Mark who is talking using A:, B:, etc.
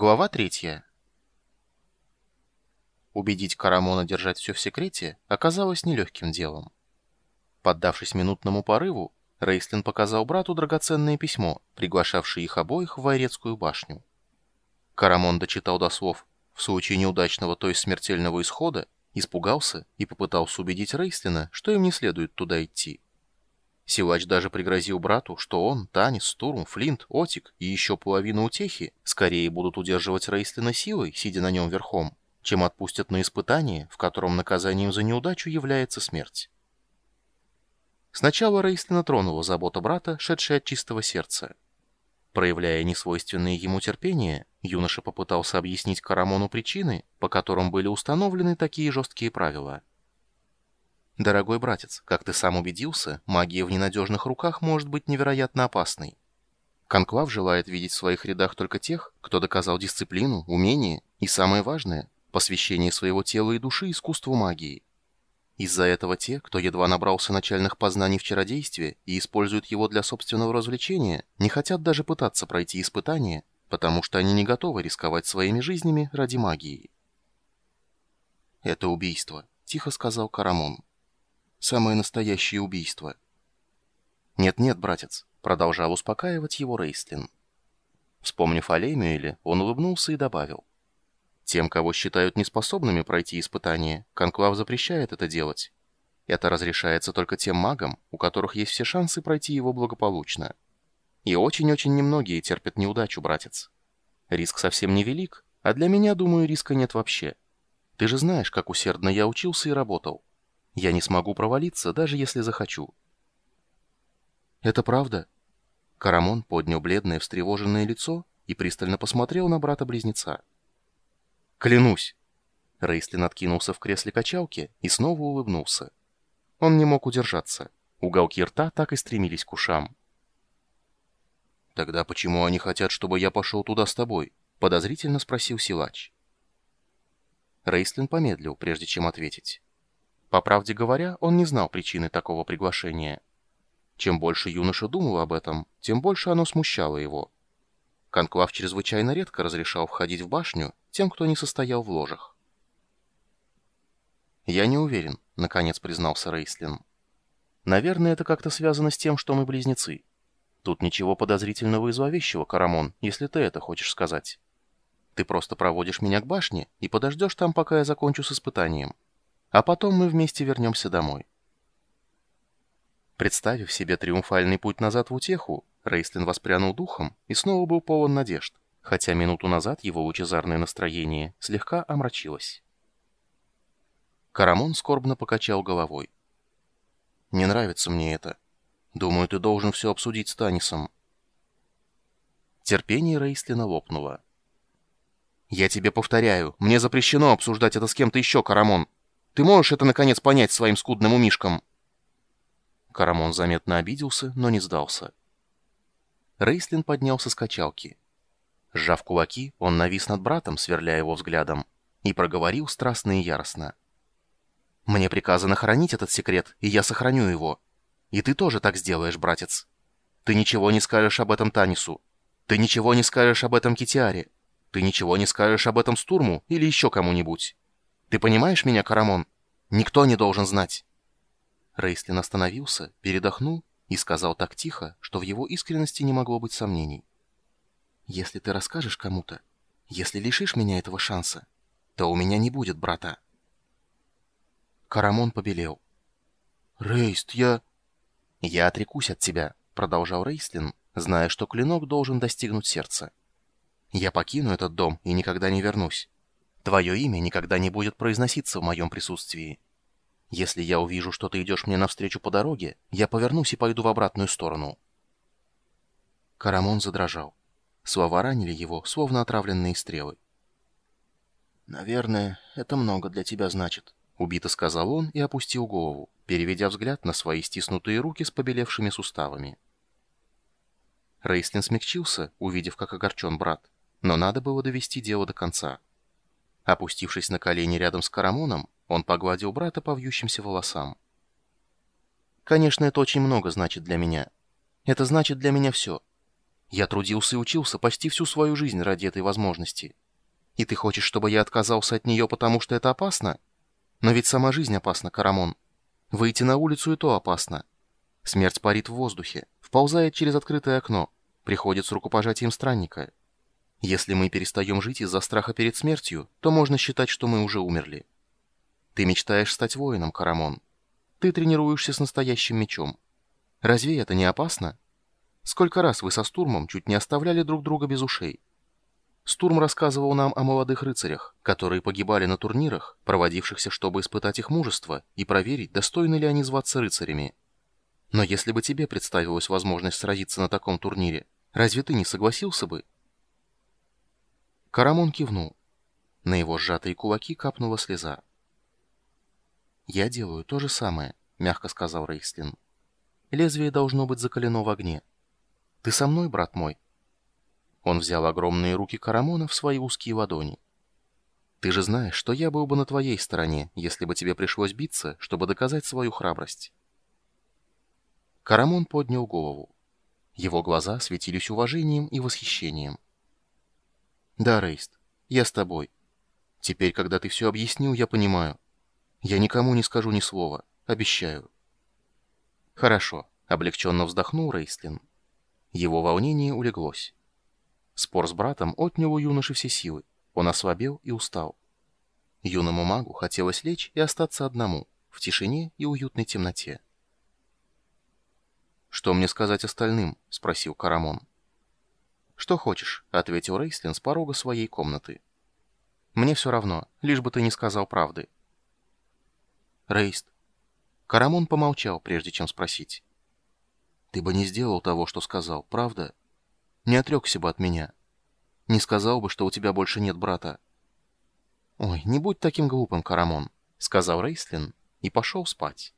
A: Глава третья. Убедить Карамона держать все в секрете оказалось нелегким делом. Поддавшись минутному порыву, Рейслин показал брату драгоценное письмо, приглашавшее их обоих в Вайрецкую башню. Карамон дочитал до слов «в случае неудачного, то есть смертельного исхода», испугался и попытался убедить Рейслина, что им не следует туда идти. Силач даже пригрозил брату, что он, Танис, Стурм, Флинт, Отик и еще половина утехи скорее будут удерживать Рейслина силой, сидя на нем верхом, чем отпустят на испытание, в котором наказанием за неудачу является смерть. Сначала Рейслина тронула забота брата, шедшая от чистого сердца. Проявляя несвойственное ему терпение, юноша попытался объяснить Карамону причины, по которым были установлены такие жесткие правила – Дорогой братец, как ты сам убедился, магия в ненадежных руках может быть невероятно опасной. Конклав желает видеть в своих рядах только тех, кто доказал дисциплину, умение и, самое важное, посвящение своего тела и души искусству магии. Из-за этого те, кто едва набрался начальных познаний в чародействе и используют его для собственного развлечения, не хотят даже пытаться пройти испытания, потому что они не готовы рисковать своими жизнями ради магии. «Это убийство», — тихо сказал Карамон. Самое настоящее убийство. «Нет-нет, братец», — продолжал успокаивать его Рейстлин. Вспомнив о Лемюэле, он улыбнулся и добавил. «Тем, кого считают неспособными пройти испытание, Конклав запрещает это делать. Это разрешается только тем магам, у которых есть все шансы пройти его благополучно. И очень-очень немногие терпят неудачу, братец. Риск совсем невелик, а для меня, думаю, риска нет вообще. Ты же знаешь, как усердно я учился и работал. Я не смогу провалиться, даже если захочу. Это правда? Карамон поднял бледное, встревоженное лицо и пристально посмотрел на брата-близнеца. Клянусь! Рейслин откинулся в кресле качалки и снова улыбнулся. Он не мог удержаться. Уголки рта так и стремились к ушам. «Тогда почему они хотят, чтобы я пошел туда с тобой?» — подозрительно спросил силач. Рейслин помедлил, прежде чем ответить. По правде говоря, он не знал причины такого приглашения. Чем больше юноша думал об этом, тем больше оно смущало его. Конклав чрезвычайно редко разрешал входить в башню тем, кто не состоял в ложах. «Я не уверен», — наконец признался Рейслин. «Наверное, это как-то связано с тем, что мы близнецы. Тут ничего подозрительного и зловещего, Карамон, если ты это хочешь сказать. Ты просто проводишь меня к башне и подождешь там, пока я закончу с испытанием а потом мы вместе вернемся домой. Представив себе триумфальный путь назад в утеху, Рейстлин воспрянул духом и снова был полон надежд, хотя минуту назад его лучезарное настроение слегка омрачилось. Карамон скорбно покачал головой. «Не нравится мне это. Думаю, ты должен все обсудить с Танисом». Терпение Рейстлина лопнуло. «Я тебе повторяю, мне запрещено обсуждать это с кем-то еще, Карамон. Ты можешь это, наконец, понять своим скудным умишкам?» Карамон заметно обиделся, но не сдался. Рейслин поднялся с качалки. Сжав кулаки, он навис над братом, сверляя его взглядом, и проговорил страстно и яростно. «Мне приказано хранить этот секрет, и я сохраню его. И ты тоже так сделаешь, братец. Ты ничего не скажешь об этом Танису. Ты ничего не скажешь об этом Китиаре. Ты ничего не скажешь об этом Стурму или еще кому-нибудь. Ты понимаешь меня, Карамон? Никто не должен знать. Рейслин остановился, передохнул и сказал так тихо, что в его искренности не могло быть сомнений. «Если ты расскажешь кому-то, если лишишь меня этого шанса, то у меня не будет брата». Карамон побелел. «Рейст, я...» «Я отрекусь от тебя», — продолжал Рейслин, зная, что клинок должен достигнуть сердца. «Я покину этот дом и никогда не вернусь. Твое имя никогда не будет произноситься в моем присутствии. Если я увижу, что ты идешь мне навстречу по дороге, я повернусь и пойду в обратную сторону». Карамон задрожал. Слова ранили его, словно отравленные стрелы. «Наверное, это много для тебя значит», — убито сказал он и опустил голову, переведя взгляд на свои стиснутые руки с побелевшими суставами. Рейслин смягчился, увидев, как огорчен брат, но надо было довести дело до конца. Опустившись на колени рядом с Карамоном, он погладил брата по вьющимся волосам. «Конечно, это очень много значит для меня. Это значит для меня все. Я трудился и учился почти всю свою жизнь ради этой возможности. И ты хочешь, чтобы я отказался от нее, потому что это опасно? Но ведь сама жизнь опасна, Карамон. Выйти на улицу и то опасно. Смерть парит в воздухе, вползает через открытое окно, приходит с рукопожатием странника. Если мы перестаем жить из-за страха перед смертью, то можно считать, что мы уже умерли. Ты мечтаешь стать воином, Карамон. Ты тренируешься с настоящим мечом. Разве это не опасно? Сколько раз вы со Стурмом чуть не оставляли друг друга без ушей? Стурм рассказывал нам о молодых рыцарях, которые погибали на турнирах, проводившихся, чтобы испытать их мужество и проверить, достойны ли они зваться рыцарями. Но если бы тебе представилась возможность сразиться на таком турнире, разве ты не согласился бы? Карамон кивнул. На его сжатые кулаки капнула слеза. «Я делаю то же самое», — мягко сказал Рейслин. «Лезвие должно быть закалено в огне. Ты со мной, брат мой?» Он взял огромные руки Карамона в свои узкие ладони. «Ты же знаешь, что я был бы на твоей стороне, если бы тебе пришлось биться, чтобы доказать свою храбрость». Карамон поднял голову. Его глаза светились уважением и восхищением. «Да, Рейст, я с тобой. Теперь, когда ты все объяснил, я понимаю. Я никому не скажу ни слова, обещаю». «Хорошо», — облегченно вздохнул Рейстлин. Его волнение улеглось. Спор с братом отнял у юноши все силы. Он ослабел и устал. Юному магу хотелось лечь и остаться одному, в тишине и уютной темноте. «Что мне сказать остальным?» — спросил Карамон. «Что хочешь», — ответил Рейслин с порога своей комнаты. «Мне все равно, лишь бы ты не сказал правды». «Рейст». Карамон помолчал, прежде чем спросить. «Ты бы не сделал того, что сказал, правда?» не отрекся бы от меня. Не сказал бы, что у тебя больше нет брата. «Ой, не будь таким глупым, Карамон», — сказал Рейслин и пошел спать.